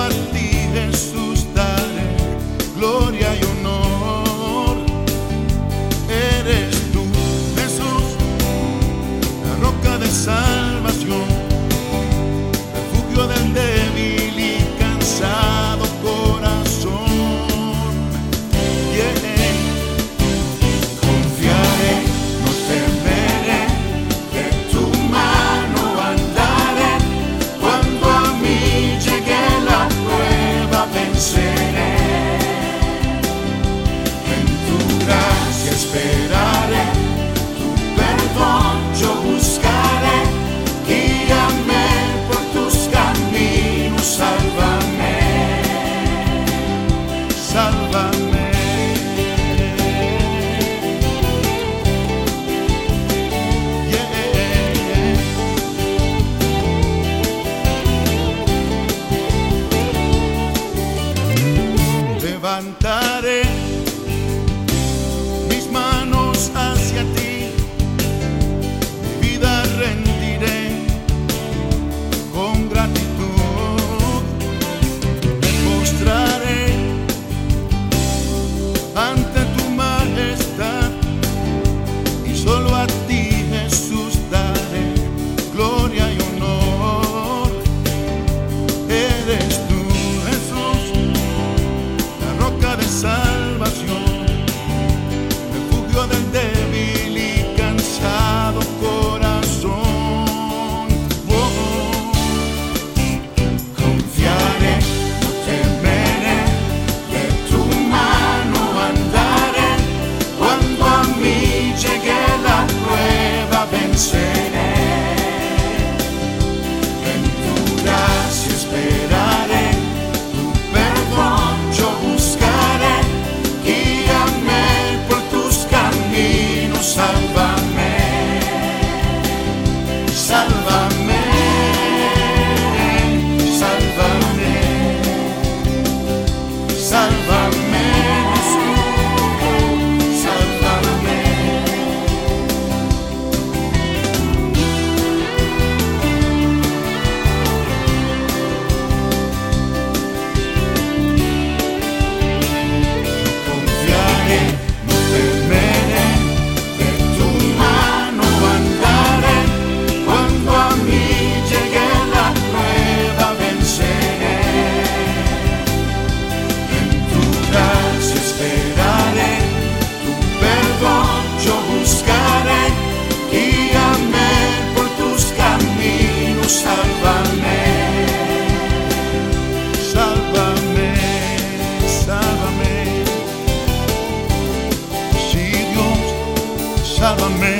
muerte. Sí,